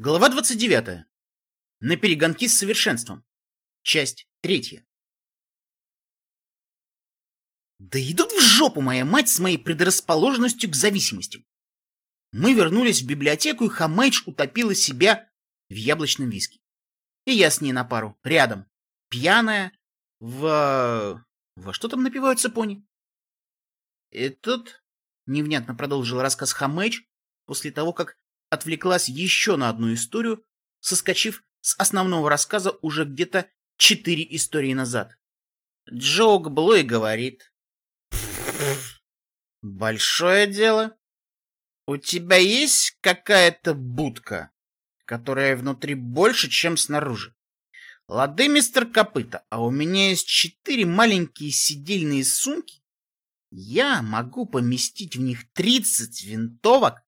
Глава 29. На перегонки с совершенством. Часть третья. Да идут в жопу моя мать с моей предрасположенностью к зависимостям. Мы вернулись в библиотеку, и Хамэйдж утопила себя в яблочном виске. И я с ней на пару, рядом, пьяная, в... Во что там напиваются пони? И тут невнятно продолжил рассказ Хамэйдж после того, как отвлеклась еще на одну историю, соскочив с основного рассказа уже где-то четыре истории назад. Джоук Блой говорит. Большое дело. У тебя есть какая-то будка, которая внутри больше, чем снаружи? Лады, мистер Копыта, а у меня есть четыре маленькие сидельные сумки. Я могу поместить в них тридцать винтовок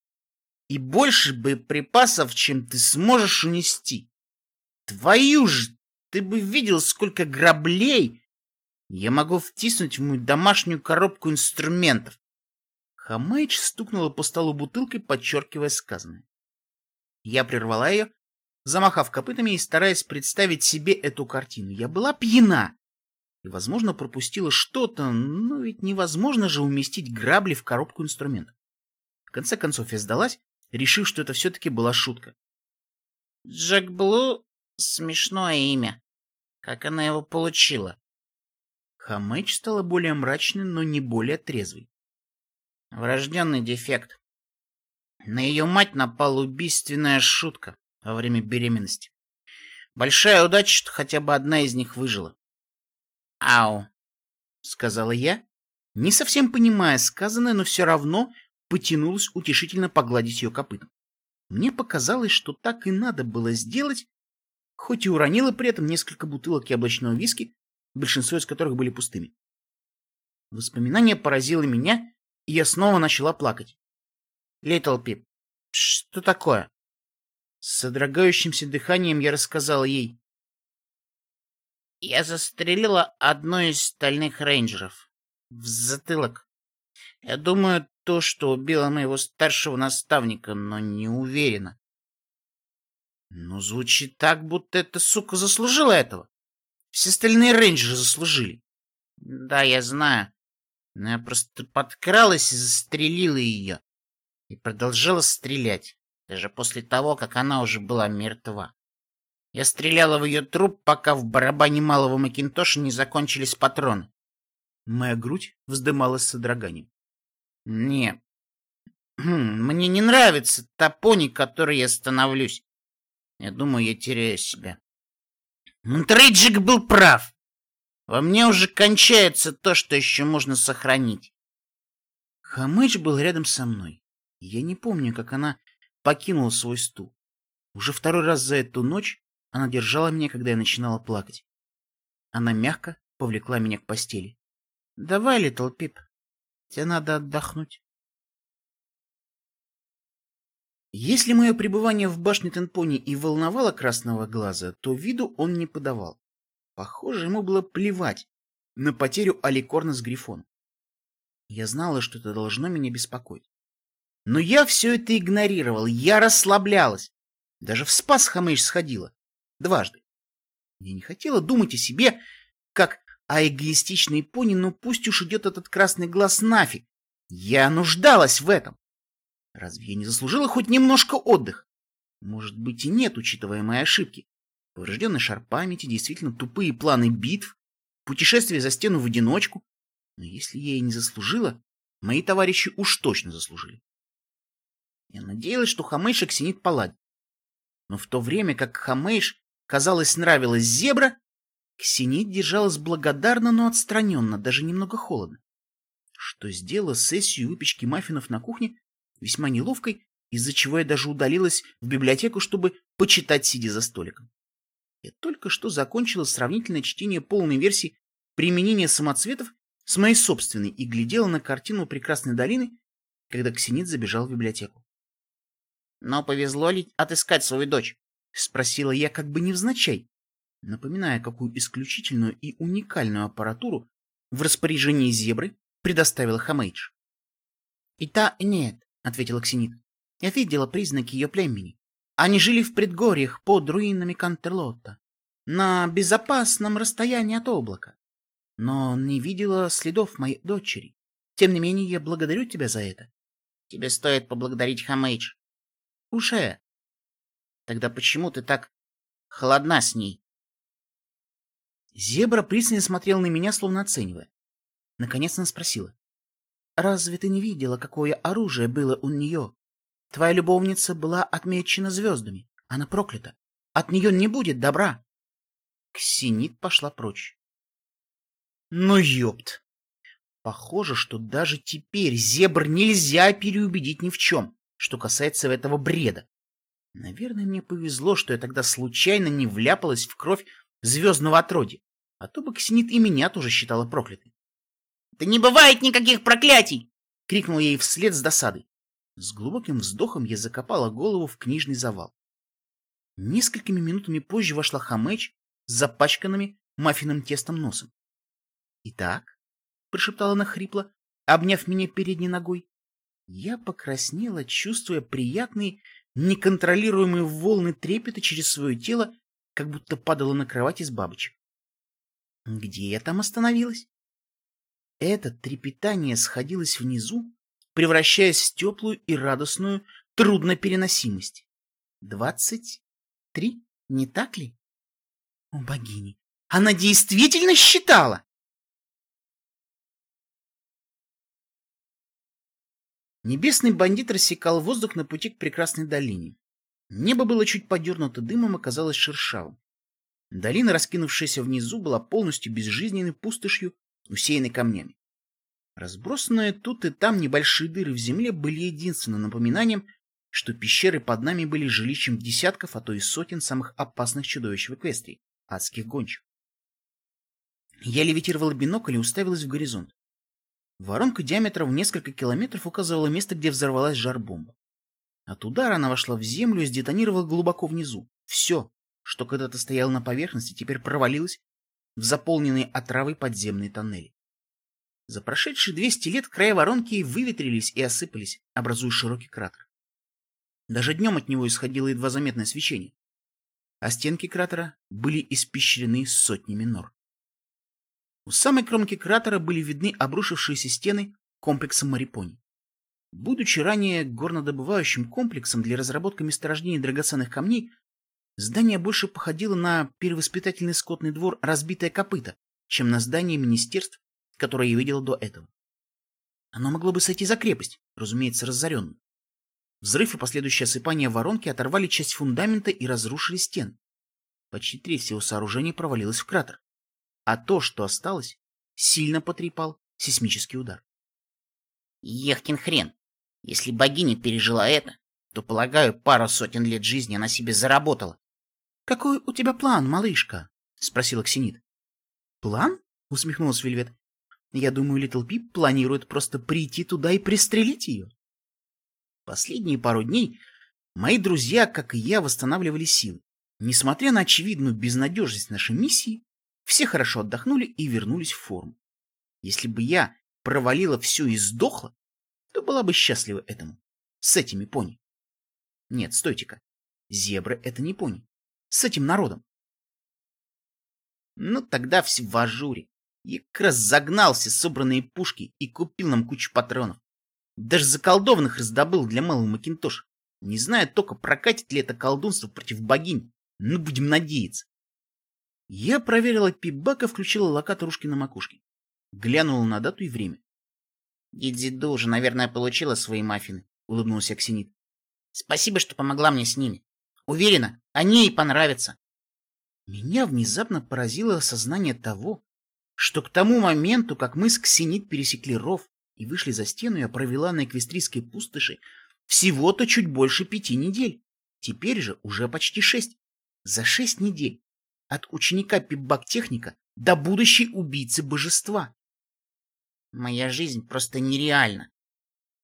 и больше боеприпасов, чем ты сможешь унести. Твою ж, ты бы видел, сколько граблей я могу втиснуть в мою домашнюю коробку инструментов. Хамэйдж стукнула по столу бутылкой, подчеркивая сказанное. Я прервала ее, замахав копытами и стараясь представить себе эту картину. Я была пьяна и, возможно, пропустила что-то, но ведь невозможно же уместить грабли в коробку инструментов. В конце концов я сдалась решив, что это все-таки была шутка. Джек Блу — смешное имя. Как она его получила? Хамэч стала более мрачной, но не более трезвой. Врожденный дефект. На ее мать напала убийственная шутка во время беременности. Большая удача, что хотя бы одна из них выжила. «Ау», — сказала я, не совсем понимая сказанное, но все равно потянулась утешительно погладить ее копытом. Мне показалось, что так и надо было сделать, хоть и уронила при этом несколько бутылок яблочного виски, большинство из которых были пустыми. Воспоминание поразило меня, и я снова начала плакать. Литл Пип, что такое? С содрогающимся дыханием я рассказала ей. Я застрелила одну из стальных рейнджеров. В затылок. Я думаю, то, что убило моего старшего наставника, но не уверена. Ну, звучит так, будто эта сука заслужила этого. Все остальные рейнджеры заслужили. Да, я знаю. Но я просто подкралась и застрелила ее. И продолжала стрелять, даже после того, как она уже была мертва. Я стреляла в ее труп, пока в барабане малого Макинтоша не закончились патроны. Моя грудь вздымалась с содроганием. Не. Мне не нравится та пони, которой я становлюсь. Я думаю, я теряю себя. Трейджик был прав. Во мне уже кончается то, что еще можно сохранить. Хамыч был рядом со мной. Я не помню, как она покинула свой стул. Уже второй раз за эту ночь она держала меня, когда я начинала плакать. Она мягко повлекла меня к постели. — Давай, Литл Пип, Тебе надо отдохнуть. Если мое пребывание в башне Тенпони и волновало красного глаза, то виду он не подавал. Похоже, ему было плевать на потерю Аликорна с Грифоном. Я знала, что это должно меня беспокоить. Но я все это игнорировал, я расслаблялась. Даже в спас Хамэш сходила. Дважды. Я не хотела думать о себе, как а эгоистичный пони, ну пусть уж идет этот красный глаз нафиг. Я нуждалась в этом. Разве я не заслужила хоть немножко отдых? Может быть и нет, учитывая мои ошибки. Поврежденный шар памяти, действительно тупые планы битв, путешествие за стену в одиночку. Но если я и не заслужила, мои товарищи уж точно заслужили. Я надеялась, что Хамейш Аксинит поладит. Но в то время как Хамейш, казалось, нравилась зебра, Ксенит держалась благодарно, но отстраненно, даже немного холодно. Что сделало сессию выпечки маффинов на кухне весьма неловкой, из-за чего я даже удалилась в библиотеку, чтобы почитать, сидя за столиком. Я только что закончила сравнительное чтение полной версии применения самоцветов с моей собственной и глядела на картину прекрасной долины, когда Ксенит забежал в библиотеку. — Но повезло ли отыскать свою дочь? — спросила я как бы невзначай, напоминая, какую исключительную и уникальную аппаратуру в распоряжении зебры предоставила Хамейдж. — И та, нет, — ответила Ксенит. — Я видела признаки ее племени. Они жили в предгорьях под руинами Кантерлота, на безопасном расстоянии от облака. Но не видела следов моей дочери. Тем не менее, я благодарю тебя за это. Тебе стоит поблагодарить Хамейдж. Уже. Тогда почему ты так холодна с ней? Зебра пристально смотрела на меня, словно оценивая. Наконец она спросила. «Разве ты не видела, какое оружие было у нее? Твоя любовница была отмечена звездами. Она проклята. От нее не будет добра». Ксенит пошла прочь. «Ну, ёпт!» Похоже, что даже теперь зебр нельзя переубедить ни в чем, что касается этого бреда. Наверное, мне повезло, что я тогда случайно не вляпалась в кровь звездного отродья, а то бы Ксенит и меня тоже считала проклятой. «Да не бывает никаких проклятий!» — крикнул ей вслед с досадой. С глубоким вздохом я закопала голову в книжный завал. Несколькими минутами позже вошла Хамэч с запачканными маффином тестом носом. «Итак?» — прошептала она хрипло, обняв меня передней ногой. Я покраснела, чувствуя приятные, неконтролируемые волны трепета через свое тело, как будто падала на кровать из бабочек. Где я там остановилась? Это трепетание сходилось внизу, превращаясь в теплую и радостную труднопереносимость. Двадцать три, не так ли? О, богини! Она действительно считала! Небесный бандит рассекал воздух на пути к прекрасной долине. Небо было чуть подернуто дымом и казалось шершавым. Долина, раскинувшаяся внизу, была полностью безжизненной пустошью, усеянной камнями. Разбросанные тут и там небольшие дыры в земле были единственным напоминанием, что пещеры под нами были жилищем десятков, а то и сотен самых опасных чудовищ в Эквестрии — адских гончих. Я левитировала бинокль и уставилась в горизонт. Воронка диаметром в несколько километров указывала место, где взорвалась жар-бомба. От удара она вошла в землю и сдетонировала глубоко внизу. Все, что когда-то стояло на поверхности, теперь провалилось в заполненные отравой подземные тоннели. За прошедшие 200 лет края воронки выветрились и осыпались, образуя широкий кратер. Даже днем от него исходило едва заметное свечение, а стенки кратера были испещрены сотнями нор. У самой кромки кратера были видны обрушившиеся стены комплекса Марипони. Будучи ранее горнодобывающим комплексом для разработки месторождений драгоценных камней, здание больше походило на перевоспитательный скотный двор «Разбитое копыто», чем на здание министерств, которое я видел до этого. Оно могло бы сойти за крепость, разумеется, разоренную. Взрыв и последующее осыпание воронки оторвали часть фундамента и разрушили стены. Почти треть всего сооружения провалилась в кратер а то, что осталось, сильно потрепал сейсмический удар. Ехтин хрен. Если богиня пережила это, то, полагаю, пару сотен лет жизни она себе заработала. — Какой у тебя план, малышка? — спросила Ксенит. — План? — усмехнулась Вельвет. — Я думаю, Литл Пип планирует просто прийти туда и пристрелить ее. Последние пару дней мои друзья, как и я, восстанавливали силы. Несмотря на очевидную безнадежность нашей миссии, все хорошо отдохнули и вернулись в форму. Если бы я провалила все и сдохла, то была бы счастлива этому. С этими пони. Нет, стойте-ка. Зебры — это не пони. С этим народом. Ну, тогда все в ажуре. Я как раз загнал все собранные пушки и купил нам кучу патронов. Даже заколдованных раздобыл для малого Макинтоша. Не знаю только, прокатит ли это колдунство против богинь. Ну, будем надеяться. Я проверила пип-бак и включила локатор ушки на макушке. Глянула на дату и время. Дидзиду уже, наверное, получила свои маффины, улыбнулся Аксинит. Спасибо, что помогла мне с ними. Уверена, они ей понравятся. Меня внезапно поразило осознание того, что к тому моменту, как мы с Ксенит пересекли ров и вышли за стену, я провела на эквестрийской пустоши всего-то чуть больше пяти недель. Теперь же уже почти шесть. За шесть недель от ученика пиббак-техника до будущей убийцы божества. Моя жизнь просто нереальна.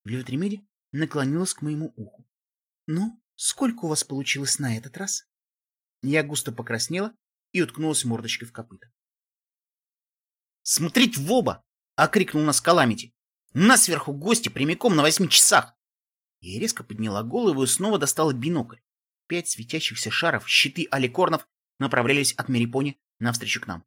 Блювотремеди наклонилась к моему уху. Ну, сколько у вас получилось на этот раз? Я густо покраснела и уткнулась мордочкой в копыта. «Смотреть в оба!» — окрикнул нас Каламити. «У нас сверху гости прямиком на восьми часах!» Я резко подняла голову и снова достала бинокль. Пять светящихся шаров, щиты аликорнов направлялись от Мерипони навстречу к нам.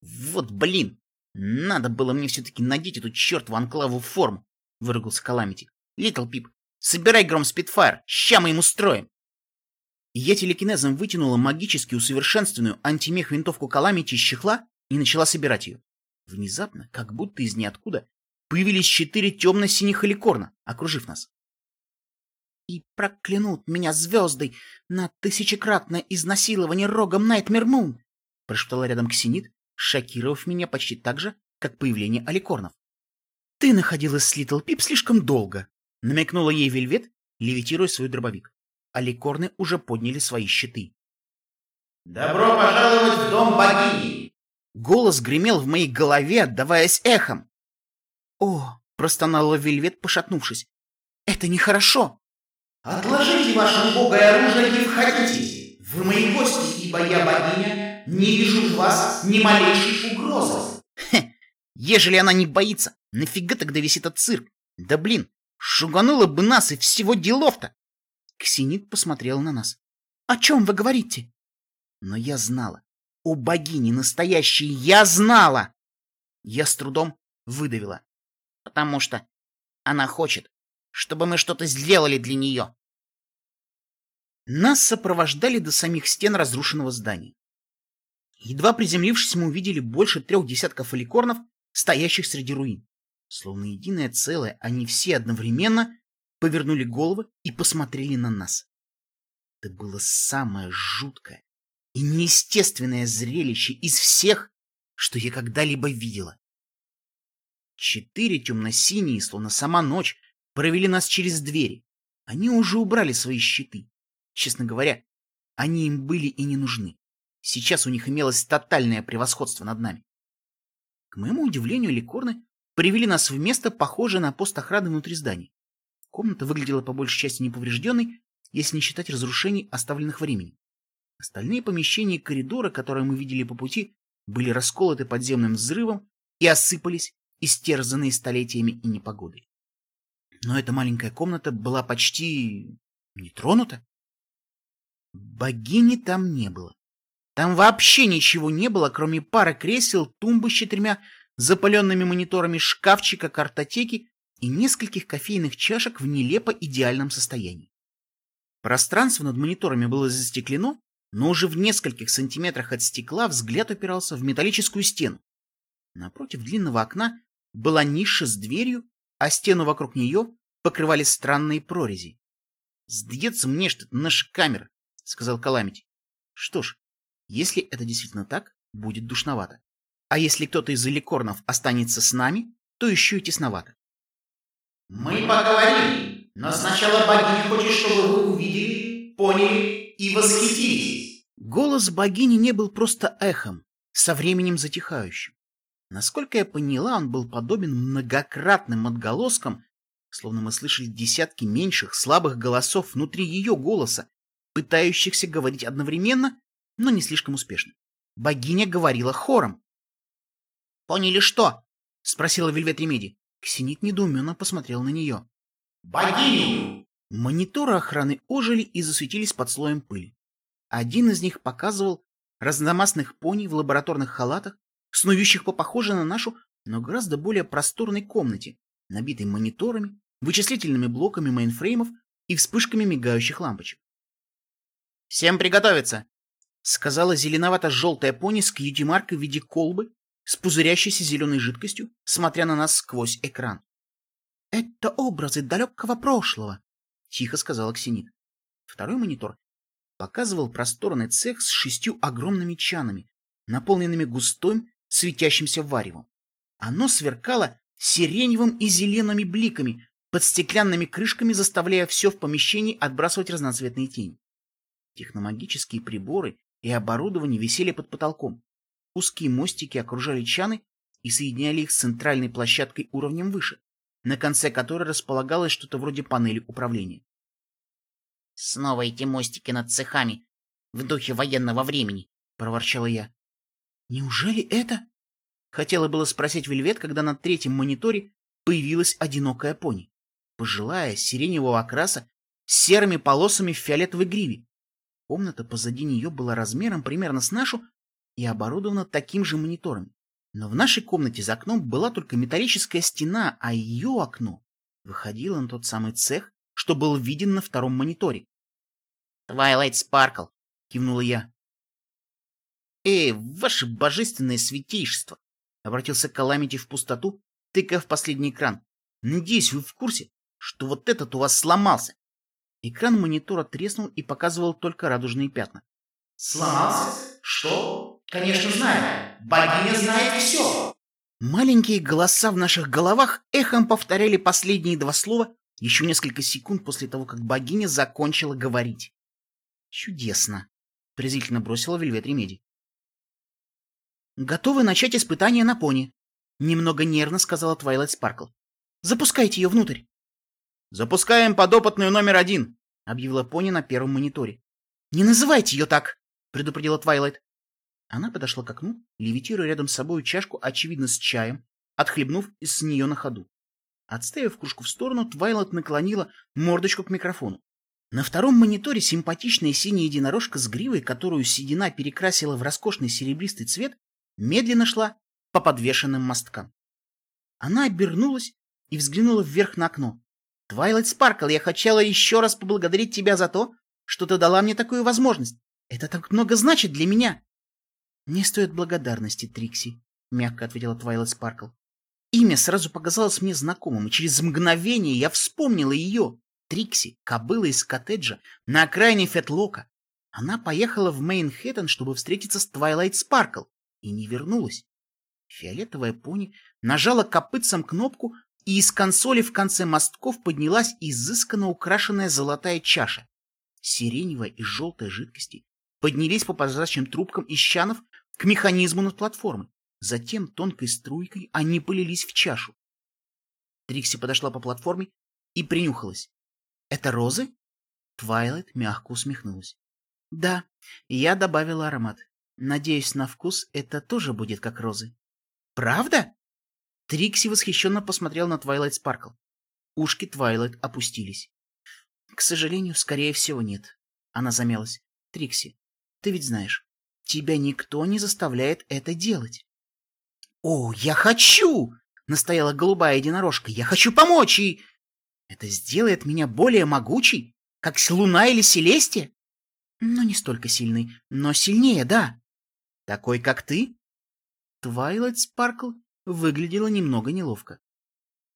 «Вот блин! Надо было мне все-таки надеть эту чертову анклаву форму!» — выругался Каламити. «Литл Пип, собирай гром Спитфайр, ща мы ему строим!» И я телекинезом вытянула магически усовершенствованную антимех-винтовку Каламити из чехла и начала собирать ее. Внезапно, как будто из ниоткуда, появились четыре темно-синих аликорна, окружив нас. «И проклянут меня звездой на тысячекратное изнасилование рогом Найтмер Мун!» прошептала рядом Ксенит, шокировав меня почти так же, как появление аликорнов. «Ты находилась с Литл Пип слишком долго», — намекнула ей Вельвет, левитируя свой дробовик аликорны уже подняли свои щиты. «Добро пожаловать в дом богини!» Голос гремел в моей голове, отдаваясь эхом. «О!» — простонала Вельвет, пошатнувшись. «Это нехорошо!» «Отложите ваше убогое оружие и входите! Вы мои гости, ибо я богиня, не вижу в вас ни малейшей угрозы!» Хе! Ежели она не боится, нафига тогда весь этот цирк? Да блин, шуганула бы нас и всего делов-то! Ксенит посмотрел на нас. «О чем вы говорите?» Но я знала. У богини настоящей я знала! Я с трудом выдавила. Потому что она хочет, чтобы мы что-то сделали для нее. Нас сопровождали до самих стен разрушенного здания. Едва приземлившись, мы увидели больше трех десятков аликорнов, стоящих среди руин. Словно единое целое, они все одновременно повернули головы и посмотрели на нас. Это было самое жуткое и неестественное зрелище из всех, что я когда-либо видела. Четыре темно-синие, словно сама ночь, провели нас через двери. Они уже убрали свои щиты. Честно говоря, они им были и не нужны. Сейчас у них имелось тотальное превосходство над нами. К моему удивлению, ликорны привели нас в место, похожее на пост охраны внутри здания. Комната выглядела по большей части неповрежденной, если не считать разрушений, оставленных временем. Остальные помещения и коридоры, которые мы видели по пути, были расколоты подземным взрывом и осыпались, истерзанные столетиями и непогодой. Но эта маленькая комната была почти не тронута. Богини там не было. Там вообще ничего не было, кроме пары кресел, тумбы с четырьмя запаленными мониторами, шкафчика, картотеки и нескольких кофейных чашек в нелепо идеальном состоянии. Пространство над мониторами было застеклено, но уже в нескольких сантиметрах от стекла взгляд упирался в металлическую стену. Напротив длинного окна была ниша с дверью, а стену вокруг нее покрывали странные прорези. «Сдается мне, что это наша камера», — сказал Каламити. «Что ж, если это действительно так, будет душновато. А если кто-то из эликорнов останется с нами, то еще и тесновато. Мы поговорим, но сначала богиня хочет, чтобы вы увидели, поняли и восхитились. Голос богини не был просто эхом, со временем затихающим. Насколько я поняла, он был подобен многократным отголоскам, словно мы слышали десятки меньших, слабых голосов внутри ее голоса, пытающихся говорить одновременно, но не слишком успешно. Богиня говорила хором. «Поняли что?» — спросила Вельвет Ремеди. Ксенит недоуменно посмотрел на нее. «Богиню!» Мониторы охраны ожили и засветились под слоем пыли. Один из них показывал разномастных пони в лабораторных халатах, снующих по похожей на нашу, но гораздо более просторной комнате, набитой мониторами, вычислительными блоками мейнфреймов и вспышками мигающих лампочек. «Всем приготовиться!» — сказала зеленовато-желтая пони с кьюти-маркой в виде колбы с пузырящейся зеленой жидкостью, смотря на нас сквозь экран. — Это образы далекого прошлого, — тихо сказала Ксенит. Второй монитор показывал просторный цех с шестью огромными чанами, наполненными густым, светящимся варевом. Оно сверкало сиреневым и зелеными бликами, под стеклянными крышками заставляя все в помещении отбрасывать разноцветные тени. Техномагические приборы и оборудование висели под потолком. Узкие мостики окружали чаны и соединяли их с центральной площадкой уровнем выше, на конце которой располагалось что-то вроде панели управления. «Снова эти мостики над цехами, в духе военного времени», — проворчала я. «Неужели это?» Хотела было спросить Вельвет, когда на третьем мониторе появилась одинокая пони. Пожилая, сиреневого окраса, с серыми полосами в фиолетовой гриве. Комната позади нее была размером примерно с нашу и оборудована таким же монитором. Но в нашей комнате за окном была только металлическая стена, а ее окно выходило на тот самый цех, что был виден на втором мониторе. «Твайлайт Спаркл», — кивнула я. «Эй, ваше божественное святейшество!» — обратился Каламити в пустоту, тыкая в последний экран. «Надеюсь, вы в курсе, что вот этот у вас сломался?» Экран монитора треснул и показывал только радужные пятна. «Сломался? Что? Конечно, знаю. Богиня знает все!» Маленькие голоса в наших головах эхом повторяли последние два слова еще несколько секунд после того, как богиня закончила говорить. «Чудесно!» — презрительно бросила Вельвет Ремеди. «Готовы начать испытание на пони», — немного нервно сказала Твайлайт Спаркл. «Запускайте ее внутрь». «Запускаем подопытную номер один», — объявила пони на первом мониторе. «Не называйте ее так», — предупредила Твайлайт. Она подошла к окну, левитируя рядом с собой чашку, очевидно, с чаем, отхлебнув из нее на ходу. Отставив кружку в сторону, Твайлайт наклонила мордочку к микрофону. На втором мониторе симпатичная синяя единорожка с гривой, которую седина перекрасила в роскошный серебристый цвет, медленно шла по подвешенным мосткам. Она обернулась и взглянула вверх на окно. «Твайлайт Спаркл, я хотела еще раз поблагодарить тебя за то, что ты дала мне такую возможность. Это так много значит для меня!» «Не стоит благодарности, Трикси», — мягко ответила Твайлайт Спаркл. Имя сразу показалось мне знакомым, и через мгновение я вспомнила ее. Трикси, кобыла из коттеджа на окраине Фетлока. Она поехала в Мейнхэттен, чтобы встретиться с Твайлайт Спаркл, и не вернулась. Фиолетовая пони нажала копытцем кнопку, и из консоли в конце мостков поднялась изысканно украшенная золотая чаша. Сиреневая и желтая жидкости поднялись по прозрачным трубкам из чанов к механизму над платформой. Затем тонкой струйкой они полились в чашу. Трикси подошла по платформе и принюхалась. «Это розы?» Твайлайт мягко усмехнулась. «Да, я добавила аромат. Надеюсь, на вкус это тоже будет как розы». «Правда?» Трикси восхищенно посмотрела на Твайлайт Спаркл. Ушки Твайлайт опустились. «К сожалению, скорее всего, нет». Она замялась. «Трикси, ты ведь знаешь, тебя никто не заставляет это делать». «О, я хочу!» — настояла голубая единорожка. «Я хочу помочь и...» Это сделает меня более могучей, как Луна или Селестия? Ну, не настолько сильной, но сильнее, да. Такой, как ты? Твайлайт Спаркл выглядела немного неловко.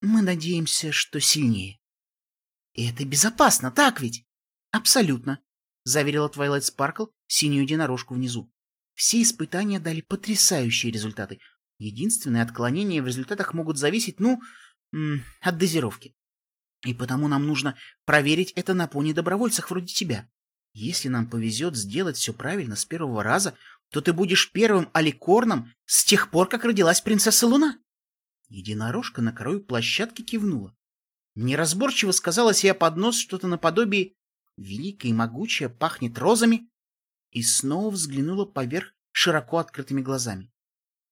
Мы надеемся, что сильнее. И это безопасно, так ведь? Абсолютно, заверила Твайлайт Спаркл синюю единорожку внизу. Все испытания дали потрясающие результаты. Единственные отклонения в результатах могут зависеть, ну, от дозировки. И потому нам нужно проверить это на пони-добровольцах вроде тебя. Если нам повезет сделать все правильно с первого раза, то ты будешь первым аликорном с тех пор, как родилась принцесса Луна. Единорожка на краю площадки кивнула. Неразборчиво сказала себе под нос что-то наподобие «Великая и могучая пахнет розами» и снова взглянула поверх широко открытыми глазами.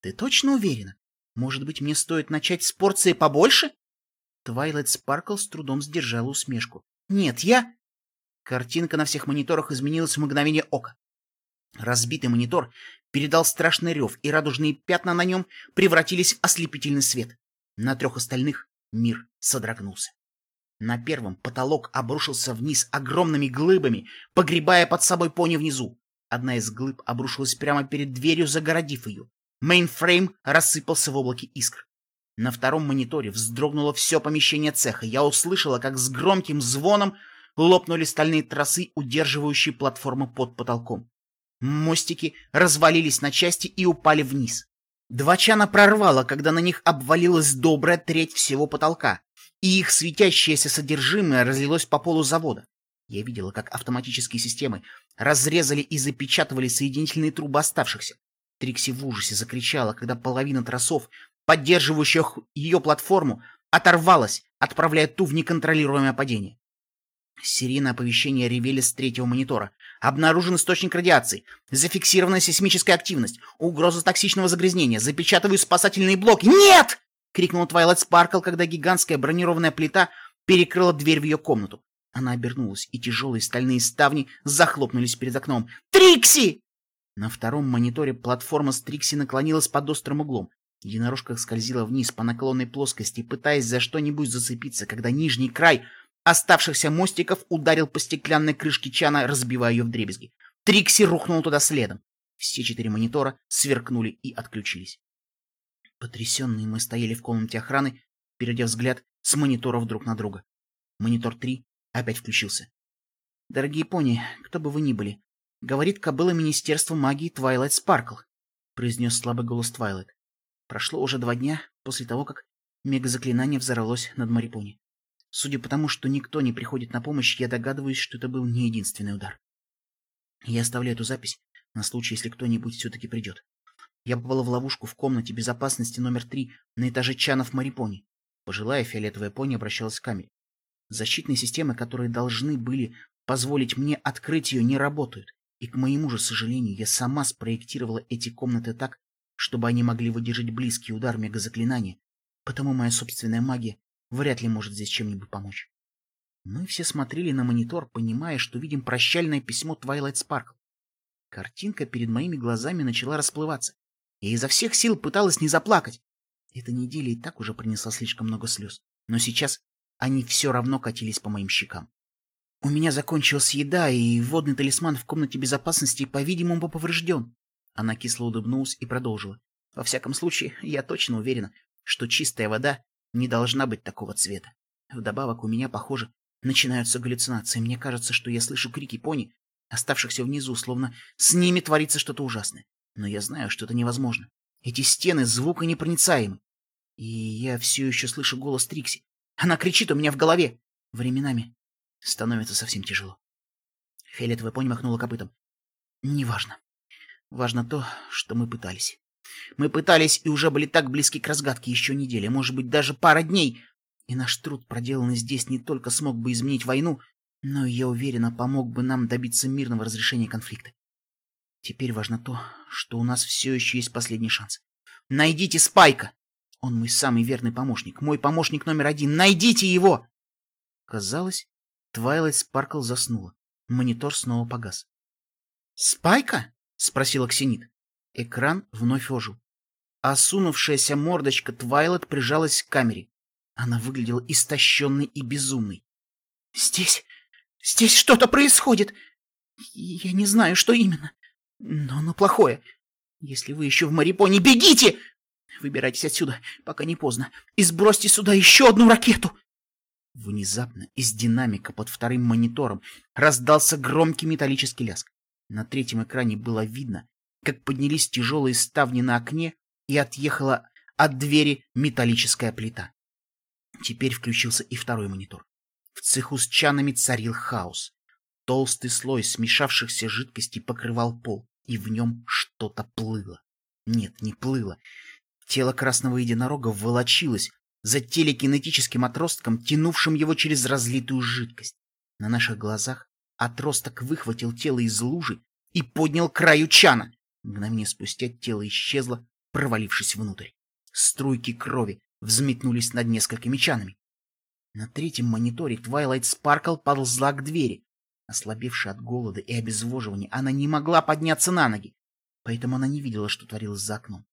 «Ты точно уверена? Может быть, мне стоит начать с порции побольше?» Твайлайт Спаркл с трудом сдержала усмешку. «Нет, я...» Картинка на всех мониторах изменилась в мгновение ока. Разбитый монитор передал страшный рев, и радужные пятна на нем превратились в ослепительный свет. На трех остальных мир содрогнулся. На первом потолок обрушился вниз огромными глыбами, погребая под собой пони внизу. Одна из глыб обрушилась прямо перед дверью, загородив ее. Мейнфрейм рассыпался в облаке искр. На втором мониторе вздрогнуло все помещение цеха. Я услышала, как с громким звоном лопнули стальные тросы, удерживающие платформу под потолком. Мостики развалились на части и упали вниз. Два чана прорвало, когда на них обвалилась добрая треть всего потолка, и их светящееся содержимое разлилось по полу завода. Я видела, как автоматические системы разрезали и запечатывали соединительные трубы оставшихся. Трикси в ужасе закричала, когда половина тросов поддерживающих ее платформу, оторвалась, отправляя ту в неконтролируемое падение. Сирены оповещения ревели с третьего монитора. Обнаружен источник радиации. Зафиксирована сейсмическая активность. Угроза токсичного загрязнения. Запечатываю спасательные блоки. «Нет!» — крикнул Твайлайт Спаркл, когда гигантская бронированная плита перекрыла дверь в ее комнату. Она обернулась, и тяжелые стальные ставни захлопнулись перед окном. «Трикси!» На втором мониторе платформа с Трикси наклонилась под острым углом. Единорожка скользила вниз по наклонной плоскости, пытаясь за что-нибудь зацепиться, когда нижний край оставшихся мостиков ударил по стеклянной крышке чана, разбивая ее вдребезги. Трикси рухнул туда следом. Все четыре монитора сверкнули и отключились. Потрясенные мы стояли в комнате охраны, переводя взгляд с мониторов друг на друга. Монитор 3 опять включился. «Дорогие пони, кто бы вы ни были, говорит кобыла Министерства магии Твайлайт Спаркл», произнес слабый голос Твайлайт. Прошло уже два дня после того, как мегазаклинание взорвалось над Марипони. Судя по тому, что никто не приходит на помощь, я догадываюсь, что это был не единственный удар. Я оставляю эту запись на случай, если кто-нибудь все-таки придет. Я попала в ловушку в комнате безопасности номер три на этаже Чанов Марипони. Пожилая фиолетовая пони обращалась к камере. Защитные системы, которые должны были позволить мне открыть ее, не работают. И, к моему же сожалению, я сама спроектировала эти комнаты так, чтобы они могли выдержать близкий удар мегазаклинания, потому моя собственная магия вряд ли может здесь чем-нибудь помочь. Мы все смотрели на монитор, понимая, что видим прощальное письмо Twilight Sparkle. Картинка перед моими глазами начала расплываться. Я изо всех сил пыталась не заплакать. Эта неделя и так уже принесла слишком много слез. Но сейчас они все равно катились по моим щекам. У меня закончилась еда, и водный талисман в комнате безопасности, по-видимому, поврежден. Она кисло улыбнулась и продолжила. Во всяком случае, я точно уверена, что чистая вода не должна быть такого цвета. Вдобавок у меня, похоже, начинаются галлюцинации. Мне кажется, что я слышу крики пони, оставшихся внизу, словно с ними творится что-то ужасное. Но я знаю, что это невозможно. Эти стены звуконепроницаемы. И я все еще слышу голос Трикси. Она кричит у меня в голове. Временами становится совсем тяжело. Фиолетовая пони махнула копытом. Неважно. Важно то, что мы пытались. Мы пытались и уже были так близки к разгадке еще недели, может быть, даже пара дней. И наш труд, проделанный здесь, не только смог бы изменить войну, но, я уверена, помог бы нам добиться мирного разрешения конфликта. Теперь важно то, что у нас все еще есть последний шанс. Найдите Спайка! Он мой самый верный помощник, мой помощник номер один. Найдите его! Казалось, Твайлайт Спаркл заснула. Монитор снова погас. «Спайка?» — спросила Ксенит. Экран вновь ожил. Осунувшаяся мордочка Твайлайт прижалась к камере. Она выглядела истощенной и безумной. «Здесь... здесь что-то происходит! Я не знаю, что именно, но оно плохое. Если вы еще в Марипоне, бегите! Выбирайтесь отсюда, пока не поздно, и сбросьте сюда еще одну ракету!» Внезапно из динамика под вторым монитором раздался громкий металлический лязг. На третьем экране было видно, как поднялись тяжелые ставни на окне и отъехала от двери металлическая плита. Теперь включился и второй монитор. В цеху с чанами царил хаос. Толстый слой смешавшихся жидкостей покрывал пол, и в нем что-то плыло. Нет, не плыло. Тело красного единорога волочилось за телекинетическим отростком, тянувшим его через разлитую жидкость. На наших глазах отросток выхватил тело из лужи и поднял краю чана. Мгновение спустя тело исчезло, провалившись внутрь. Струйки крови взметнулись над несколькими чанами. На третьем мониторе Twilight Sparkle ползла к двери. Ослабевшая от голода и обезвоживания, она не могла подняться на ноги, поэтому она не видела, что творилось за окном.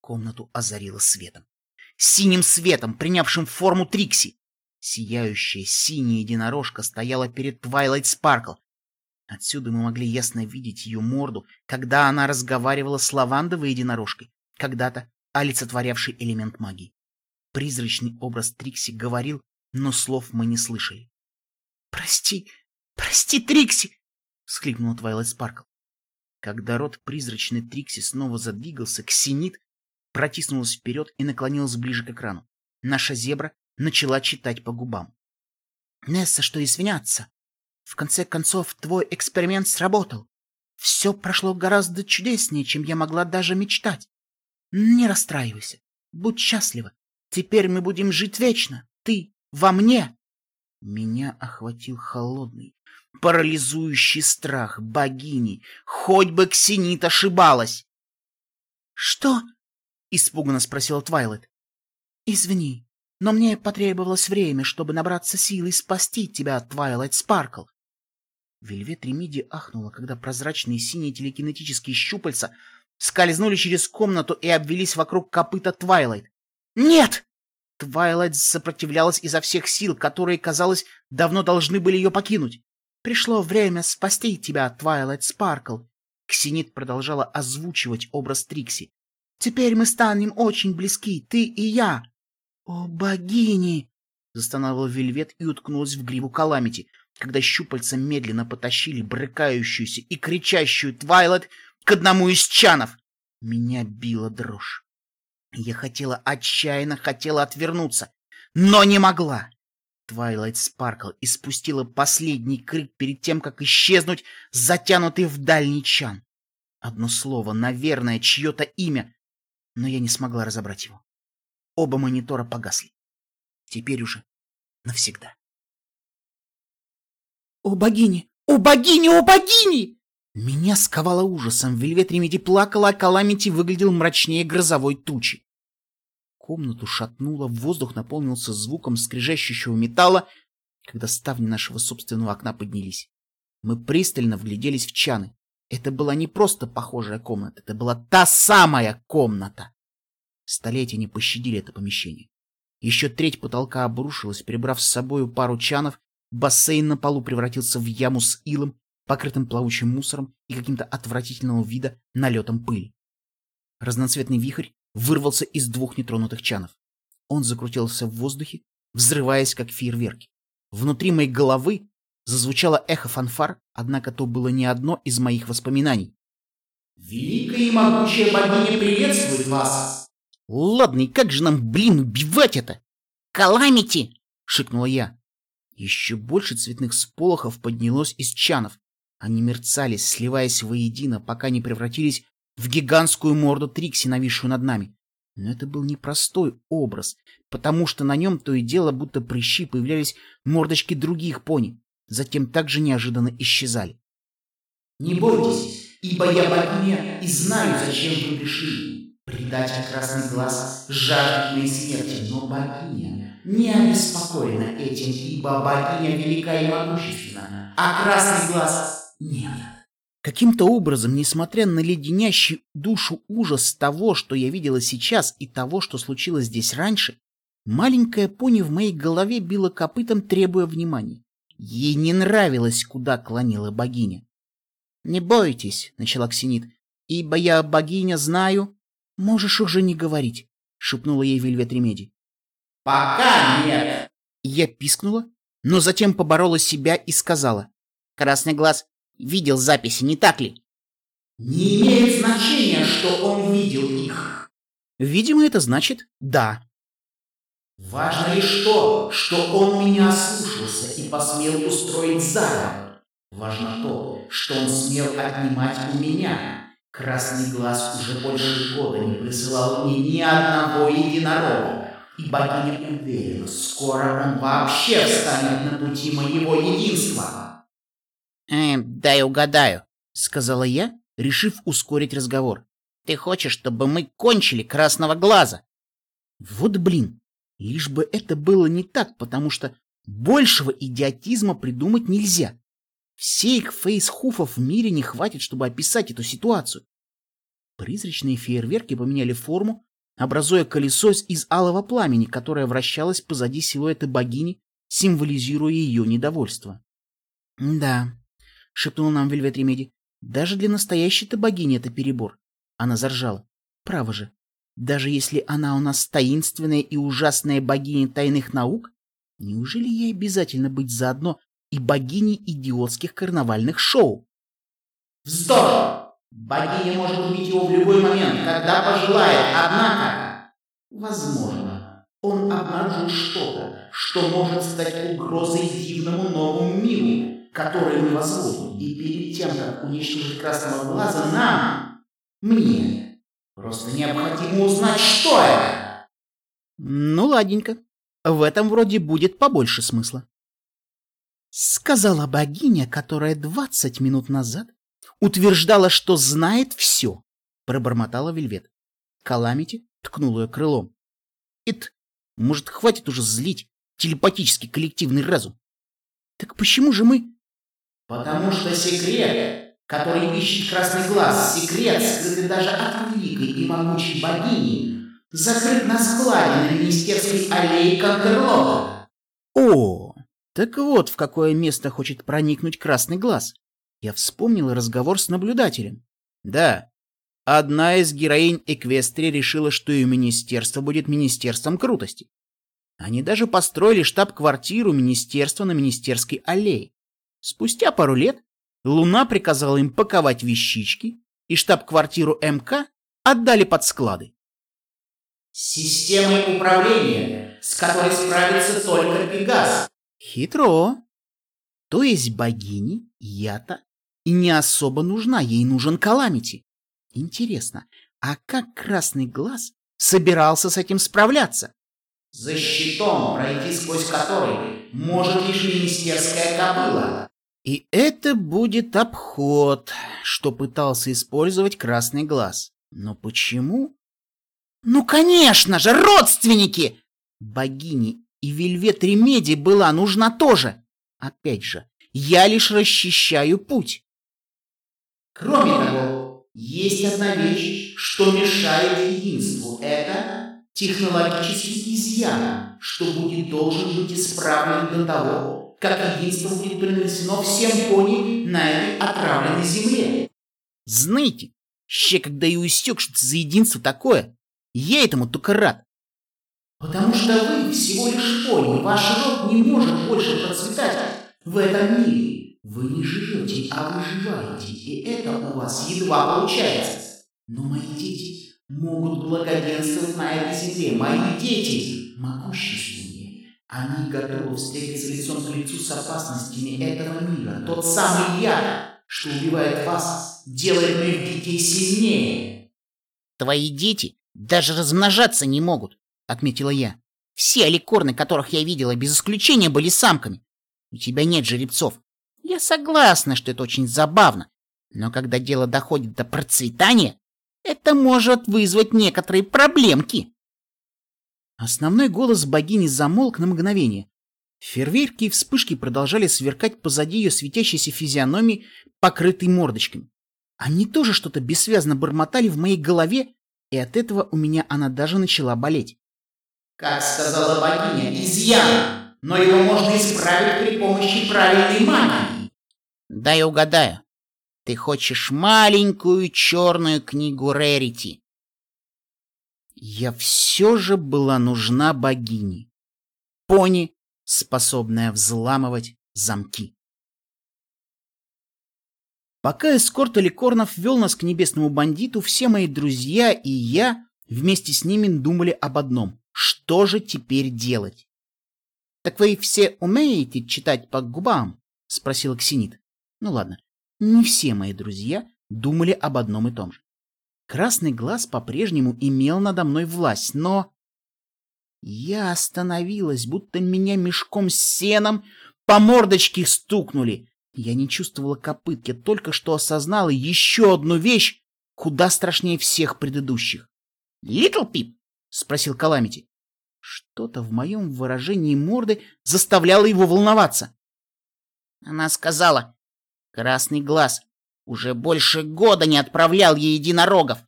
Комнату озарило светом. Синим светом, принявшим форму Трикси. Сияющая синяя единорожка стояла перед Твайлайт Спаркл. Отсюда мы могли ясно видеть ее морду, когда она разговаривала с лавандовой единорожкой, когда-то олицетворявшей элемент магии. Призрачный образ Трикси говорил, но слов мы не слышали. «Прости, прости, Трикси!» — всхлипнула Твайлайт Спаркл. Когда рот призрачной Трикси снова задвигался, Ксенит протиснулась вперед и наклонилась ближе к экрану. Наша зебра начала читать по губам. «Несса, что извиняться. В конце концов, твой эксперимент сработал. Все прошло гораздо чудеснее, чем я могла даже мечтать. Не расстраивайся. Будь счастлива. Теперь мы будем жить вечно. Ты во мне. Меня охватил холодный, парализующий страх богини. Хоть бы Ксенит ошибалась. — Что? — испуганно спросила Твайлайт. — Извини, но мне потребовалось время, чтобы набраться сил и спасти тебя, Твайлайт Спаркл. Вельвет Ремеди ахнула, когда прозрачные синие телекинетические щупальца скользнули через комнату и обвелись вокруг копыта Твайлайт. «Нет!» Твайлайт сопротивлялась изо всех сил, которые, казалось, давно должны были ее покинуть. «Пришло время спасти тебя, Твайлайт Спаркл!» Ксенит продолжала озвучивать образ Трикси. «Теперь мы станем очень близки, ты и я!» «О, богини!» — застонала Вельвет и уткнулась в гриву Каламити, когда щупальца медленно потащили брыкающуюся и кричащую Твайлайт к одному из чанов. Меня била дрожь. Я хотела отчаянно, хотела отвернуться, но не могла. Твайлайт Спаркл испустила последний крик перед тем, как исчезнуть, затянутый в дальний чан. Одно слово, наверное, чье-то имя, но я не смогла разобрать его. Оба монитора погасли. Теперь уже навсегда. «О, богини! О, богини! О, богини!» Меня сковало ужасом. Вельвет Ремеди плакала, а Каламити выглядел мрачнее грозовой тучи. Комнату шатнуло, воздух наполнился звуком скрежещущего металла, когда ставни нашего собственного окна поднялись. Мы пристально вгляделись в чаны. Это была не просто похожая комната, это была та самая комната. Столетия не пощадили это помещение. Еще треть потолка обрушилась, прибрав с собою пару чанов, бассейн на полу превратился в яму с илом, покрытым плавучим мусором и каким-то отвратительного вида налетом пыли. Разноцветный вихрь вырвался из двух нетронутых чанов. Он закрутился в воздухе, взрываясь, как фейерверки. Внутри моей головы зазвучало эхо фанфар, однако то было не одно из моих воспоминаний. «Великая и могучая богиня приветствует вас!» «Ладно, и как же нам, блин, убивать это?» «Каламити!» — шикнула я. Еще больше цветных сполохов поднялось из чанов. Они мерцали, сливаясь воедино, пока не превратились в гигантскую морду Трикси, нависшую над нами. Но это был непростой образ, потому что на нем то и дело, будто прыщи, появлялись мордочки других пони, затем также неожиданно исчезали. «Не бойтесь, ибо я богиня и знаю, зачем вы пришли. Предать красный глаз жаждет моей смерти, но богиня не обеспокоена этим, ибо богиня велика и могущественна, а красный глаз нет». Каким-то образом, несмотря на леденящий душу ужас того, что я видела сейчас, и того, что случилось здесь раньше, маленькая пони в моей голове била копытом, требуя внимания. Ей не нравилось, куда клонила богиня. «Не бойтесь», — начала Ксенит, — «ибо я, богиня, знаю...» «Можешь уже не говорить», — шепнула ей Вельвет Ремеди. «Пока нет!» Я пискнула, но затем поборола себя и сказала. «Красный глаз видел записи, не так ли? Не имеет значения, что он видел их. Видимо, это значит «да». Важно лишь то, что он меня слушался и посмел устроить заговор. Важно то, что он смел отнимать у меня. Красный глаз уже больше года не присылал мне ни одного единорога. И богиня уверена, скоро он вообще встанет на пути моего единства. «Э, дай угадаю», — сказала я, решив ускорить разговор. «Ты хочешь, чтобы мы кончили красного глаза?» Вот блин, лишь бы это было не так, потому что большего идиотизма придумать нельзя. Всех фейсхуфов в мире не хватит, чтобы описать эту ситуацию. Призрачные фейерверки поменяли форму, образуя колесо из алого пламени, которое вращалось позади силуэта богини, символизируя ее недовольство. Да, — шепнул нам Вельвет Ремеди. «Даже для настоящей-то богини это перебор». Она заржала. «Право же. Даже если она у нас таинственная и ужасная богиня тайных наук, неужели ей обязательно быть заодно и богиней идиотских карнавальных шоу?» «Вздор! Богиня может убить его в любой момент, когда пожелает, однако...» «Возможно, он обнаружил что-то, что может стать угрозой дивному новому миру, которые мы возводим, и перед тем, как уничтожить красного глаза, нам, мне, просто необходимо узнать, что это. Ну, ладненько. В этом вроде будет побольше смысла. Сказала богиня, которая двадцать минут назад утверждала, что знает все, пробормотала Вельвет. Каламити ткнула ее крылом. Ит, Может, хватит уже злить телепатический коллективный разум? Так почему же мы... Потому что секрет, который ищет красный глаз, секрет, скрытый даже от великой и могучей богини, закрыт на складе на Министерской аллее Кантерлога. О, так вот в какое место хочет проникнуть красный глаз. Я вспомнил разговор с наблюдателем. Да, одна из героинь Эквестрии решила, что ее министерство будет министерством крутости. Они даже построили штаб-квартиру министерства на Министерской аллее. Спустя пару лет Луна приказала им паковать вещички, и штаб-квартиру МК отдали под склады. Системой управления, с которой справится только Пегас. Хитро. То есть богине я-то и не особо нужна, ей нужен Каламити. Интересно, а как Красный Глаз собирался с этим справляться? За щитом, пройти сквозь который может лишь министерская кобыла. И это будет обход, что пытался использовать Красный Глаз. Но почему? Ну, конечно же, родственники! Богине и Вельвет Ремеди была нужна тоже. Опять же, я лишь расчищаю путь. Кроме того, есть одна вещь, что мешает единству. Это технологический изъян, что будет должен быть исправлен до того, как единство будет принесено всем пони на этой отравленной земле. Знаете, ще когда и усек, что за единство такое, я этому только рад. Потому что вы всего лишь пони, ваш род не может больше процветать в этом мире. Вы не живете, а выживаете, и это у вас едва получается. Но мои дети могут благоденствовать на этой земле. Мои дети могущественнее. Они готовы встретиться лицом к лицу с опасностями этого мира. Тот самый яд, что убивает вас, делает моих детей сильнее. Твои дети даже размножаться не могут, отметила я. Все аликорны, которых я видела, без исключения были самками. У тебя нет жеребцов. Я согласна, что это очень забавно, но когда дело доходит до процветания, это может вызвать некоторые проблемки. Основной голос богини замолк на мгновение. Фейерверки и вспышки продолжали сверкать позади ее светящейся физиономии, покрытой мордочками. Они тоже что-то бессвязно бормотали в моей голове, и от этого у меня она даже начала болеть. Как сказала богиня, изъян, но его можно исправить при помощи правильной магии. Дай угадаю. Ты хочешь маленькую черную книгу Рерити. Я все же была нужна богине. Пони, способная взламывать замки. Пока эскорт Аликорнов вел нас к небесному бандиту, все мои друзья и я вместе с ними думали об одном. Что же теперь делать? — Так вы все умеете читать по губам? — спросил Ксенит. Ну ладно, не все мои друзья думали об одном и том же. Красный глаз по-прежнему имел надо мной власть, но... Я остановилась, будто меня мешком с сеном по мордочке стукнули. Я не чувствовала копыт, только что осознала еще одну вещь, куда страшнее всех предыдущих. «Литл Пип?» — спросил Каламити. Что-то в моем выражении морды заставляло его волноваться. Она сказала, Красный глаз уже больше года не отправлял ей единорогов.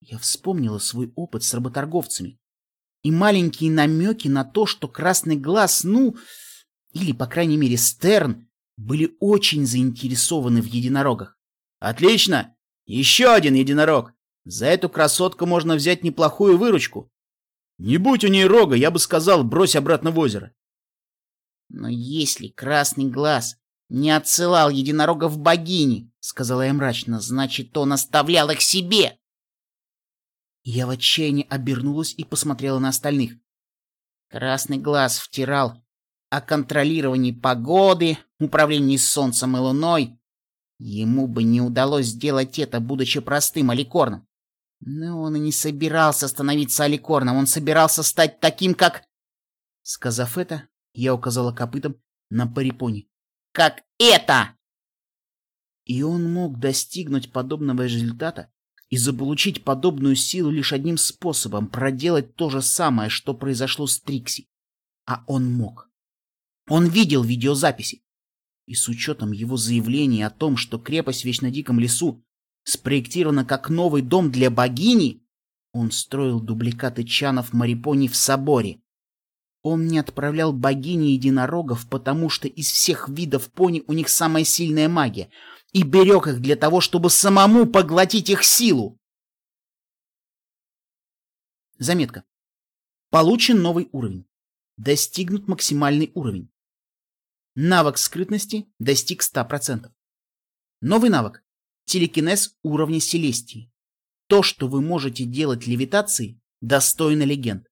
Я вспомнила свой опыт с работорговцами и маленькие намеки на то, что Красный глаз, ну, или, по крайней мере, Стерн, были очень заинтересованы в единорогах. Отлично! Еще один единорог! За эту красотку можно взять неплохую выручку. Не будь у ней рога, я бы сказал, брось обратно в озеро. Но если Красный глаз не отсылал единорогов богини, сказала я мрачно, значит, он оставлял их себе. Я в отчаянии обернулась и посмотрела на остальных. Красный глаз втирал о контролировании погоды, управлении солнцем и луной. Ему бы не удалось сделать это, будучи простым аликорном. Но он и не собирался становиться аликорном, он собирался стать таким, как... Сказав это, я указала копытом на парипони как это. И он мог достигнуть подобного результата и заполучить подобную силу лишь одним способом — проделать то же самое, что произошло с Трикси. А он мог. Он видел видеозаписи. И с учетом его заявления о том, что крепость в Вечно Диком лесу спроектирована как новый дом для богини, он строил дубликаты чанов Марипони в соборе. Он не отправлял богини единорогов, потому что из всех видов пони у них самая сильная магия — и берег их для того, чтобы самому поглотить их силу. Заметка. Получен новый уровень. Достигнут максимальный уровень. Навык скрытности достиг 100%. Новый навык. Телекинез уровня Селестии. То, что вы можете делать левитацией, достойно легенд.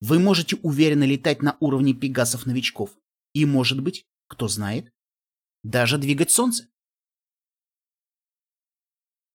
Вы можете уверенно летать на уровне пегасов-новичков. И, может быть, кто знает, даже двигать солнце.